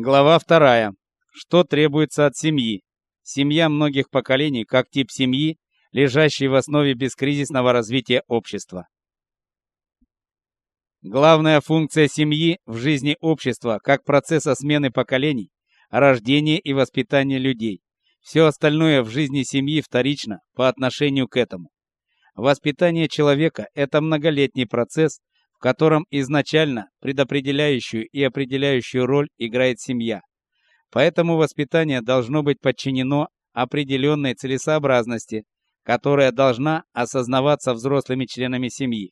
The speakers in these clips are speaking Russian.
Глава вторая. Что требуется от семьи? Семья многих поколений как тип семьи, лежащий в основе бескризисного развития общества. Главная функция семьи в жизни общества как процесса смены поколений, рождения и воспитания людей. Все остальное в жизни семьи вторично по отношению к этому. Воспитание человека это многолетний процесс, в котором изначально предопределяющую и определяющую роль играет семья. Поэтому воспитание должно быть подчинено определенной целесообразности, которая должна осознаваться взрослыми членами семьи.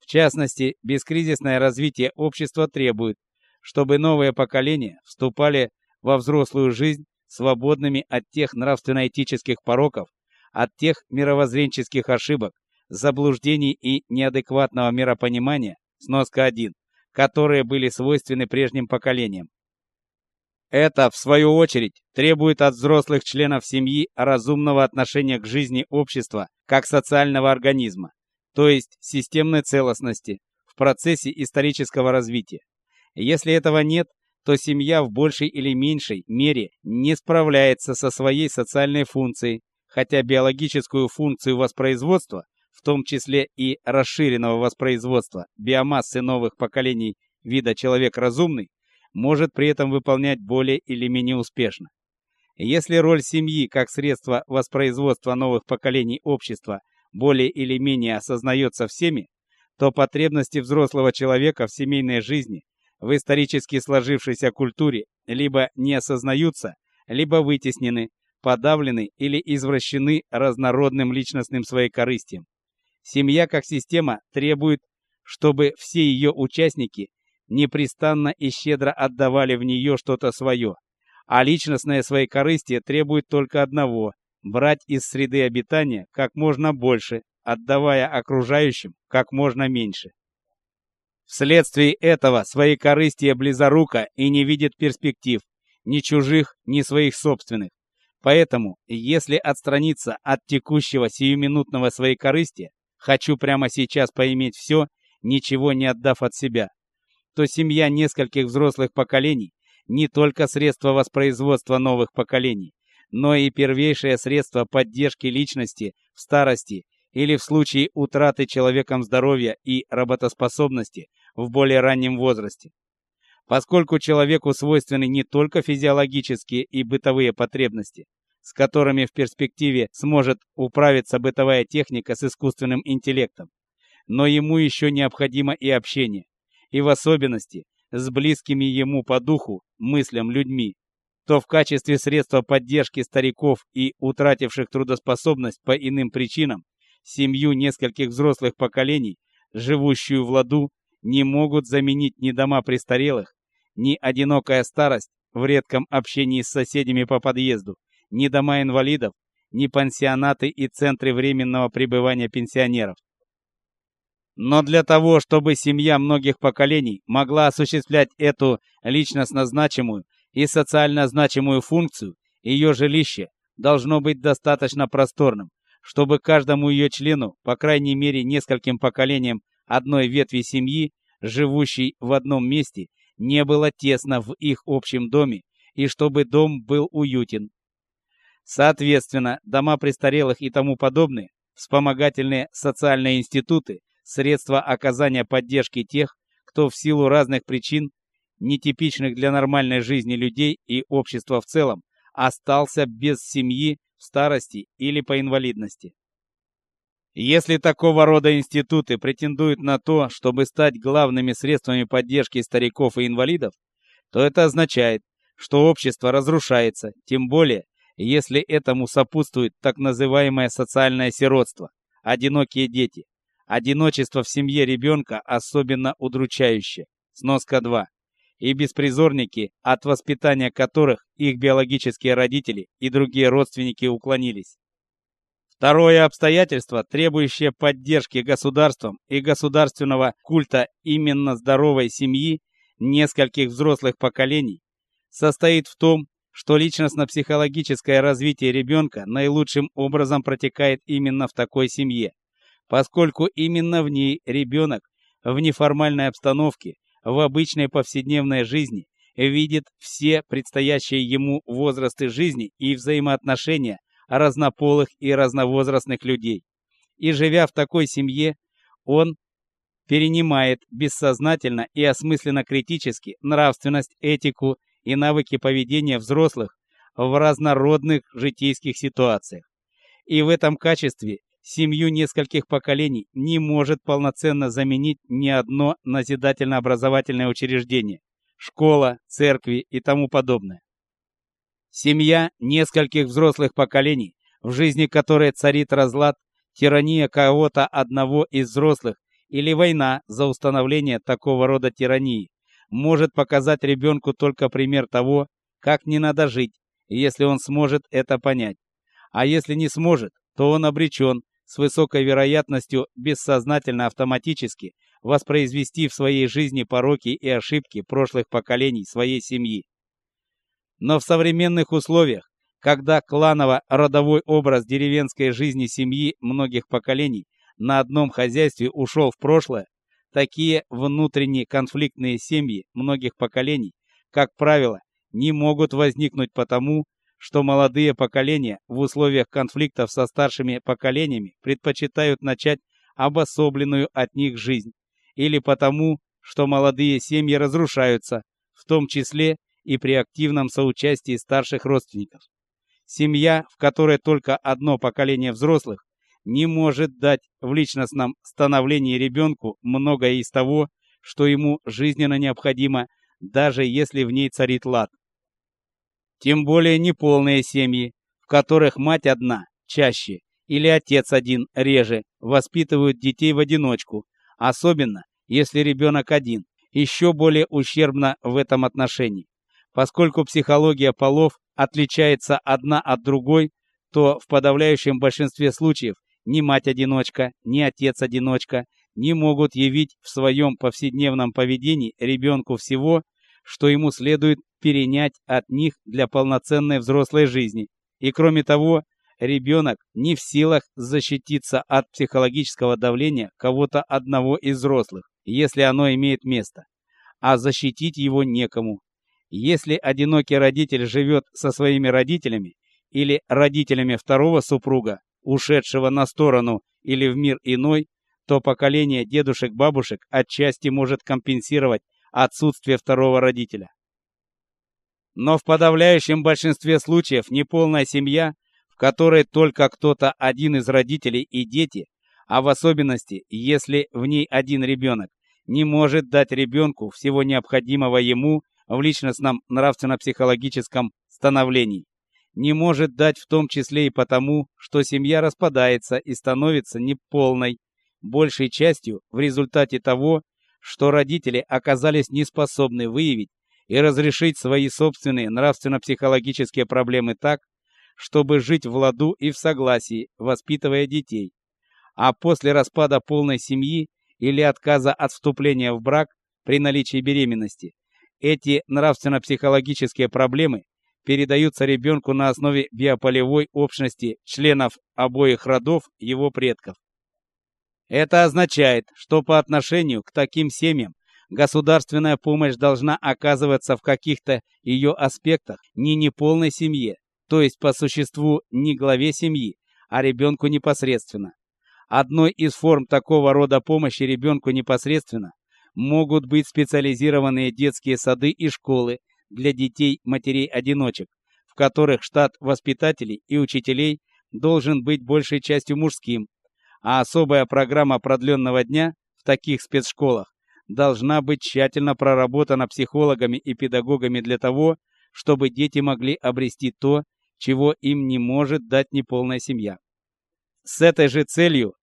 В частности, бескризисное развитие общества требует, чтобы новые поколения вступали во взрослую жизнь свободными от тех нравственно-этических пороков, от тех мировоззренческих ошибок, заблуждений и неадекватного миропонимания, сноска 1, которые были свойственны прежним поколениям. Это, в свою очередь, требует от взрослых членов семьи разумного отношения к жизни общества как социального организма, то есть системной целостности в процессе исторического развития. Если этого нет, то семья в большей или меньшей мере не справляется со своей социальной функцией, хотя биологическую функцию воспроизводства в том числе и расширенного воспроизводства биомассы новых поколений вида человек разумный, может при этом выполнять более или менее успешно. Если роль семьи как средства воспроизводства новых поколений общества более или менее осознается всеми, то потребности взрослого человека в семейной жизни в исторически сложившейся культуре либо не осознаются, либо вытеснены, подавлены или извращены разнородным личностным своекорыстием. Семья как система требует, чтобы все ее участники непрестанно и щедро отдавали в нее что-то свое, а личностное своекорыстие требует только одного брать из среды обитания как можно больше, отдавая окружающим как можно меньше. Вследствие этого своекорыстие близоруко и не видит перспектив ни чужих, ни своих собственных. Поэтому, если отстраниться от текущего сиюминутного своекорыстия, хочу прямо сейчас поиметь все, ничего не отдав от себя, то семья нескольких взрослых поколений не только средство воспроизводства новых поколений, но и первейшее средство поддержки личности в старости или в случае утраты человеком здоровья и работоспособности в более раннем возрасте. Поскольку человеку свойственны не только физиологические и бытовые потребности, с которыми в перспективе сможет управиться бытовая техника с искусственным интеллектом. Но ему еще необходимо и общение, и в особенности с близкими ему по духу, мыслям людьми, то в качестве средства поддержки стариков и утративших трудоспособность по иным причинам семью нескольких взрослых поколений, живущую в ладу, не могут заменить ни дома престарелых, ни одинокая старость в редком общении с соседями по подъезду, ни дома инвалидов, ни пансионаты и центры временного пребывания пенсионеров. Но для того, чтобы семья многих поколений могла осуществлять эту личностно значимую и социально значимую функцию, ее жилище должно быть достаточно просторным, чтобы каждому ее члену, по крайней мере, нескольким поколениям одной ветви семьи, живущей в одном месте, не было тесно в их общем доме, и чтобы дом был уютен, Соответственно, дома престарелых и тому подобные, вспомогательные социальные институты, средства оказания поддержки тех, кто в силу разных причин, нетипичных для нормальной жизни людей и общества в целом, остался без семьи в старости или по инвалидности. Если такого рода институты претендуют на то, чтобы стать главными средствами поддержки стариков и инвалидов, то это означает, что общество разрушается, тем более, если этому сопутствует так называемое социальное сиротство, одинокие дети. Одиночество в семье ребенка особенно удручающее. Сноска 2. И беспризорники, от воспитания которых их биологические родители и другие родственники уклонились. Второе обстоятельство, требующее поддержки государством и государственного культа именно здоровой семьи нескольких взрослых поколений, состоит в том, что личностно-психологическое развитие ребенка наилучшим образом протекает именно в такой семье, поскольку именно в ней ребенок в неформальной обстановке, в обычной повседневной жизни видит все предстоящие ему возрасты жизни и взаимоотношения разнополых и разновозрастных людей. И живя в такой семье, он перенимает бессознательно и осмысленно критически нравственность, этику и навыки поведения взрослых в разнородных житейских ситуациях. И в этом качестве семью нескольких поколений не может полноценно заменить ни одно назидательно-образовательное учреждение, школа, церкви и тому подобное. Семья нескольких взрослых поколений, в жизни которой царит разлад, тирания кого-то одного из взрослых или война за установление такого рода тирании, может показать ребенку только пример того, как не надо жить, если он сможет это понять. А если не сможет, то он обречен с высокой вероятностью бессознательно автоматически воспроизвести в своей жизни пороки и ошибки прошлых поколений своей семьи. Но в современных условиях, когда кланово-родовой образ деревенской жизни семьи многих поколений на одном хозяйстве ушел в прошлое, такие внутренние конфликтные семьи многих поколений, как правило, не могут возникнуть потому, что молодые поколения в условиях конфликтов со старшими поколениями предпочитают начать обособленную от них жизнь, или потому, что молодые семьи разрушаются, в том числе и при активном соучастии старших родственников. Семья, в которой только одно поколение взрослых, не может дать в личностном становлении ребенку многое из того, что ему жизненно необходимо, даже если в ней царит лад. Тем более неполные семьи, в которых мать одна, чаще, или отец один, реже, воспитывают детей в одиночку, особенно если ребенок один, еще более ущербно в этом отношении. Поскольку психология полов отличается одна от другой, то в подавляющем большинстве случаев ни мать-одиночка, ни отец-одиночка не могут явить в своем повседневном поведении ребенку всего, что ему следует перенять от них для полноценной взрослой жизни. И кроме того, ребенок не в силах защититься от психологического давления кого-то одного из взрослых, если оно имеет место, а защитить его некому. Если одинокий родитель живет со своими родителями или родителями второго супруга, ушедшего на сторону или в мир иной, то поколение дедушек-бабушек отчасти может компенсировать отсутствие второго родителя. Но в подавляющем большинстве случаев неполная семья, в которой только кто-то один из родителей и дети, а в особенности, если в ней один ребенок, не может дать ребенку всего необходимого ему в личностном нравственно-психологическом становлении. Не может дать в том числе и потому, что семья распадается и становится неполной, большей частью в результате того, что родители оказались неспособны выявить и разрешить свои собственные нравственно-психологические проблемы так, чтобы жить в ладу и в согласии, воспитывая детей. А после распада полной семьи или отказа от вступления в брак при наличии беременности, эти нравственно-психологические проблемы передаются ребенку на основе биополевой общности членов обоих родов его предков. Это означает, что по отношению к таким семьям государственная помощь должна оказываться в каких-то ее аспектах не неполной семье, то есть по существу не главе семьи, а ребенку непосредственно. Одной из форм такого рода помощи ребенку непосредственно могут быть специализированные детские сады и школы для детей матерей-одиночек, в которых штат воспитателей и учителей должен быть большей частью мужским, а особая программа продленного дня в таких спецшколах должна быть тщательно проработана психологами и педагогами для того, чтобы дети могли обрести то, чего им не может дать неполная семья. С этой же целью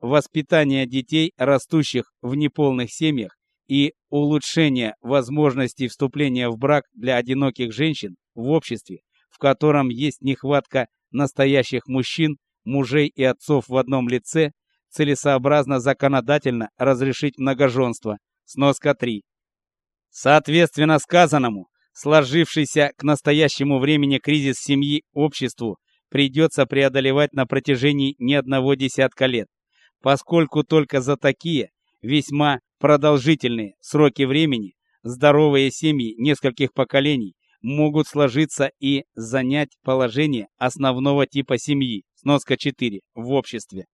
воспитание детей, растущих в неполных семьях, и улучшение возможностей вступления в брак для одиноких женщин в обществе, в котором есть нехватка настоящих мужчин, мужей и отцов в одном лице, целесообразно законодательно разрешить многоженство, Сноска 3. Соответственно сказанному, сложившийся к настоящему времени кризис семьи обществу придется преодолевать на протяжении не одного десятка лет, поскольку только за такие весьма продолжительные сроки времени здоровые семьи нескольких поколений могут сложиться и занять положение основного типа семьи, сноска 4, в обществе.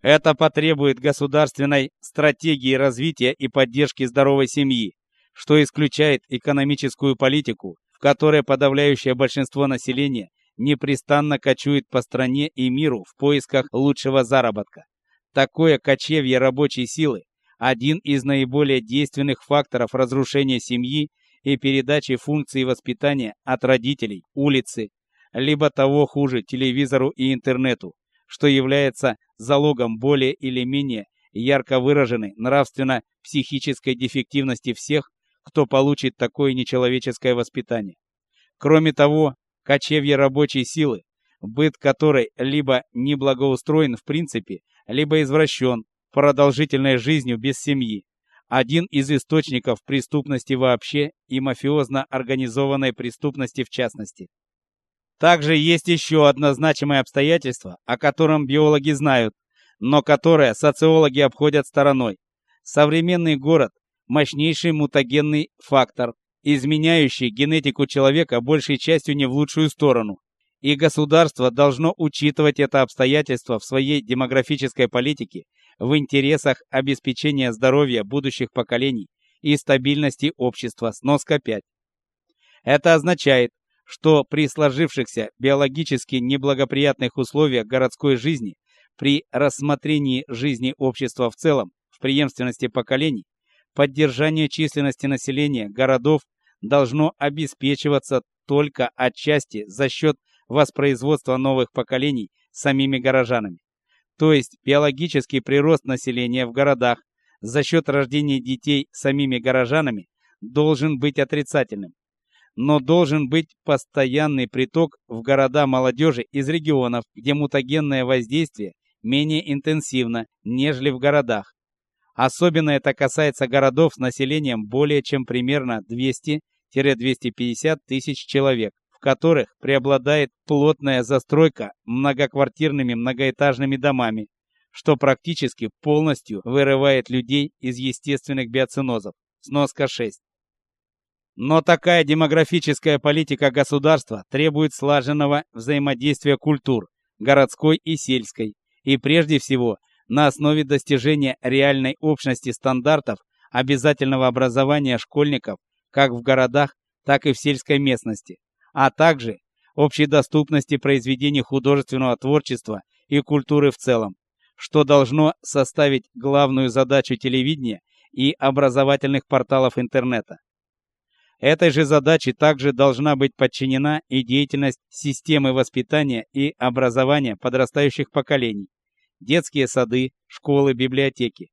Это потребует государственной стратегии развития и поддержки здоровой семьи, что исключает экономическую политику, в которой подавляющее большинство населения непрестанно кочует по стране и миру в поисках лучшего заработка. Такое кочевье рабочей силы один из наиболее действенных факторов разрушения семьи и передачи функций воспитания от родителей, улицы, либо того хуже телевизору и интернету, что является залогом более или менее ярко выраженной нравственно-психической дефективности всех, кто получит такое нечеловеческое воспитание. Кроме того, кочевье рабочей силы, быт которой либо не благоустроен в принципе, либо извращен продолжительной жизнью без семьи, один из источников преступности вообще и мафиозно организованной преступности в частности. Также есть еще одно значимое обстоятельство, о котором биологи знают, но которое социологи обходят стороной. Современный город мощнейший мутагенный фактор, изменяющий генетику человека большей частью не в лучшую сторону. И государство должно учитывать это обстоятельство в своей демографической политике в интересах обеспечения здоровья будущих поколений и стабильности общества. Сноска 5. Это означает, что при сложившихся биологически неблагоприятных условиях городской жизни, при рассмотрении жизни общества в целом, в преемственности поколений, поддержание численности населения городов должно обеспечиваться только отчасти за счет воспроизводства новых поколений самими горожанами. То есть биологический прирост населения в городах за счет рождения детей самими горожанами должен быть отрицательным. Но должен быть постоянный приток в города молодежи из регионов, где мутагенное воздействие менее интенсивно, нежели в городах. Особенно это касается городов с населением более чем примерно 200-250 тысяч человек в которых преобладает плотная застройка многоквартирными многоэтажными домами, что практически полностью вырывает людей из естественных биоценозов. Сноска 6. Но такая демографическая политика государства требует слаженного взаимодействия культур, городской и сельской, и прежде всего на основе достижения реальной общности стандартов обязательного образования школьников как в городах, так и в сельской местности а также общей доступности произведений художественного творчества и культуры в целом, что должно составить главную задачу телевидения и образовательных порталов интернета. Этой же задаче также должна быть подчинена и деятельность системы воспитания и образования подрастающих поколений, детские сады, школы, библиотеки.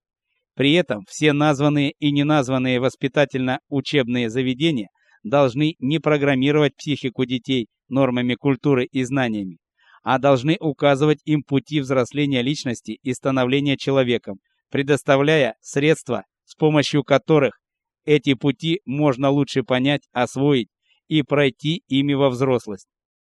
При этом все названные и неназванные воспитательно-учебные заведения должны не программировать психику детей нормами культуры и знаниями, а должны указывать им пути взросления личности и становления человеком, предоставляя средства, с помощью которых эти пути можно лучше понять, освоить и пройти ими во взрослость.